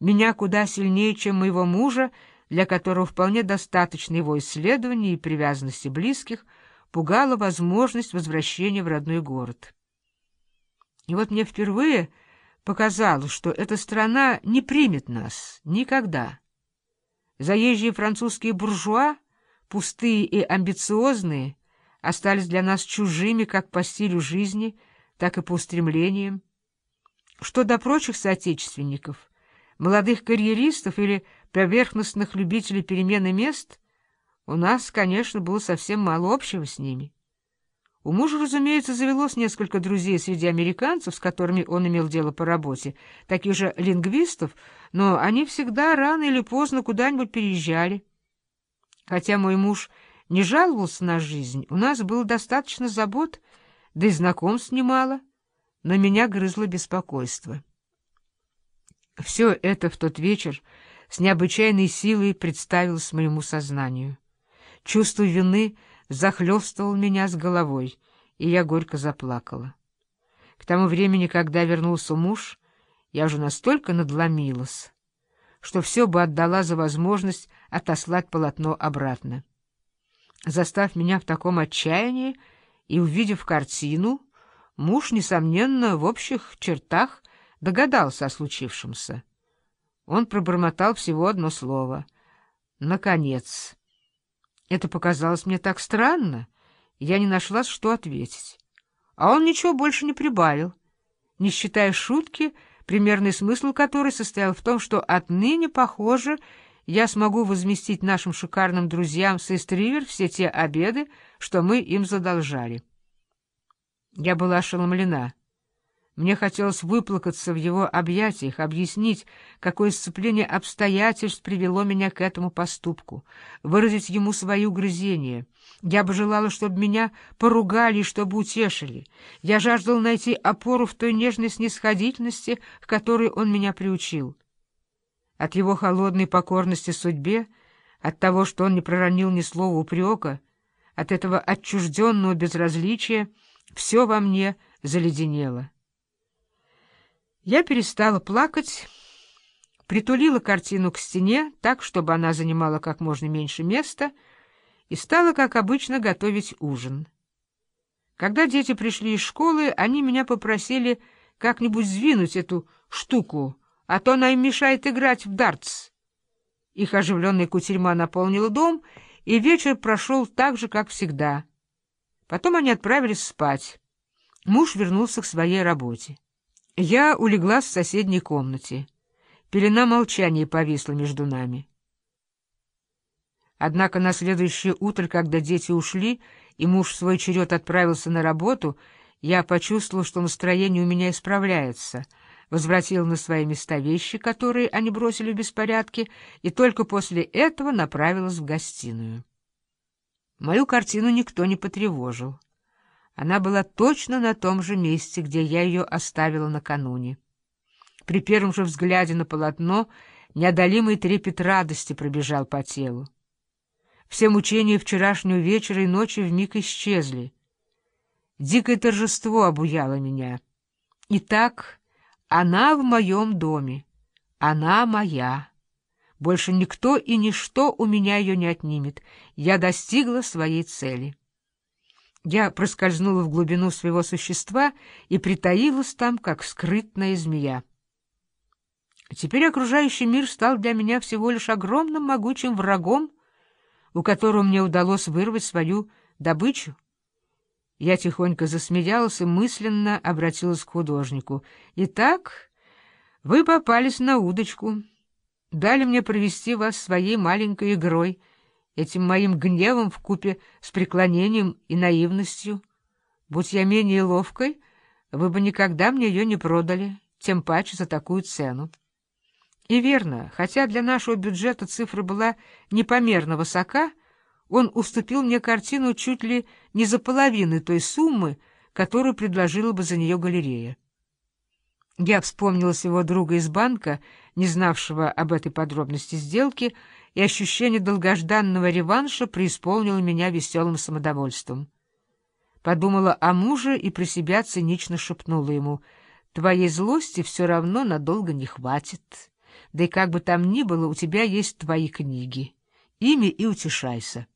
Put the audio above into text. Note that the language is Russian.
меня куда сильнее, чем моего мужа, для которого вполне достаточно его исследований и привязанности близких, пугала возможность возвращения в родной город. И вот мне впервые показалось, что эта страна не примет нас никогда. Заезжие французские буржуа, пустые и амбициозные, остались для нас чужими как по стилю жизни, так и по устремлениям. Что до прочих соотечественников, молодых карьеристов или поверхностных любителей перемены мест, у нас, конечно, было совсем мало общего с ними. У мужа, разумеется, завелось несколько друзей среди американцев, с которыми он имел дело по работе, таких же лингвистов, но они всегда рано или поздно куда-нибудь переезжали. Хотя мой муж не жаловался на жизнь, у нас было достаточно забот, да и знакомств немало, но меня грызло беспокойство. Все это в тот вечер с необычайной силой представилось моему сознанию. Чувство вины захлестывал меня с головой, и я горько заплакала. К тому времени, когда вернулся муж, я уже настолько надломилась, что все бы отдала за возможность отослать полотно обратно. Застав меня в таком отчаянии и увидев картину, муж, несомненно, в общих чертах догадался о случившемся. Он пробормотал всего одно слово. «Наконец!» Это показалось мне так странно, я не нашла, что ответить. А он ничего больше не прибавил, не считая шутки, примерный смысл которой состоял в том, что отныне, похоже, я смогу возместить нашим шикарным друзьям с Истривер все те обеды, что мы им задолжали. Я была ошеломлена. Мне хотелось выплакаться в его объятиях, объяснить, какое сцепление обстоятельств привело меня к этому поступку, выразить ему свои угрызения. Я бы желала, чтобы меня поругали и чтобы утешили. Я жаждал найти опору в той нежной снисходительности, к которой он меня приучил. От его холодной покорности судьбе, от того, что он не проронил ни слова упрека, от этого отчужденного безразличия, все во мне заледенело. Я перестала плакать, притулила картину к стене так, чтобы она занимала как можно меньше места, и стала, как обычно, готовить ужин. Когда дети пришли из школы, они меня попросили как-нибудь сдвинуть эту штуку, а то она им мешает играть в дартс. Их оживленная кутерьма наполнила дом, и вечер прошел так же, как всегда. Потом они отправились спать. Муж вернулся к своей работе. Я улеглась в соседней комнате. Пелена молчания повисла между нами. Однако на следующее утро, когда дети ушли, и муж в свой черед отправился на работу, я почувствовала, что настроение у меня исправляется, возвратила на свои места вещи, которые они бросили в беспорядке, и только после этого направилась в гостиную. Мою картину никто не потревожил. Она была точно на том же месте, где я ее оставила накануне. При первом же взгляде на полотно неодолимый трепет радости пробежал по телу. Все мучения вчерашнего вечера и ночи вмиг исчезли. Дикое торжество обуяло меня. Итак, она в моем доме, она моя. Больше никто и ничто у меня ее не отнимет. Я достигла своей цели. Я проскользнула в глубину своего существа и притаилась там, как скрытная змея. Теперь окружающий мир стал для меня всего лишь огромным могучим врагом, у которого мне удалось вырвать свою добычу. Я тихонько засмеялась и мысленно обратилась к художнику. «Итак, вы попались на удочку. Дали мне провести вас своей маленькой игрой» этим моим гневом в купе с преклонением и наивностью. Будь я менее ловкой, вы бы никогда мне ее не продали, тем паче за такую цену. И верно, хотя для нашего бюджета цифра была непомерно высока, он уступил мне картину чуть ли не за половину той суммы, которую предложила бы за нее галерея. Я вспомнила своего друга из банка, не знавшего об этой подробности сделки, и ощущение долгожданного реванша преисполнило меня веселым самодовольством. Подумала о муже и про себя цинично шепнула ему, «Твоей злости все равно надолго не хватит. Да и как бы там ни было, у тебя есть твои книги. Ими и утешайся.